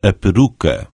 a peruca.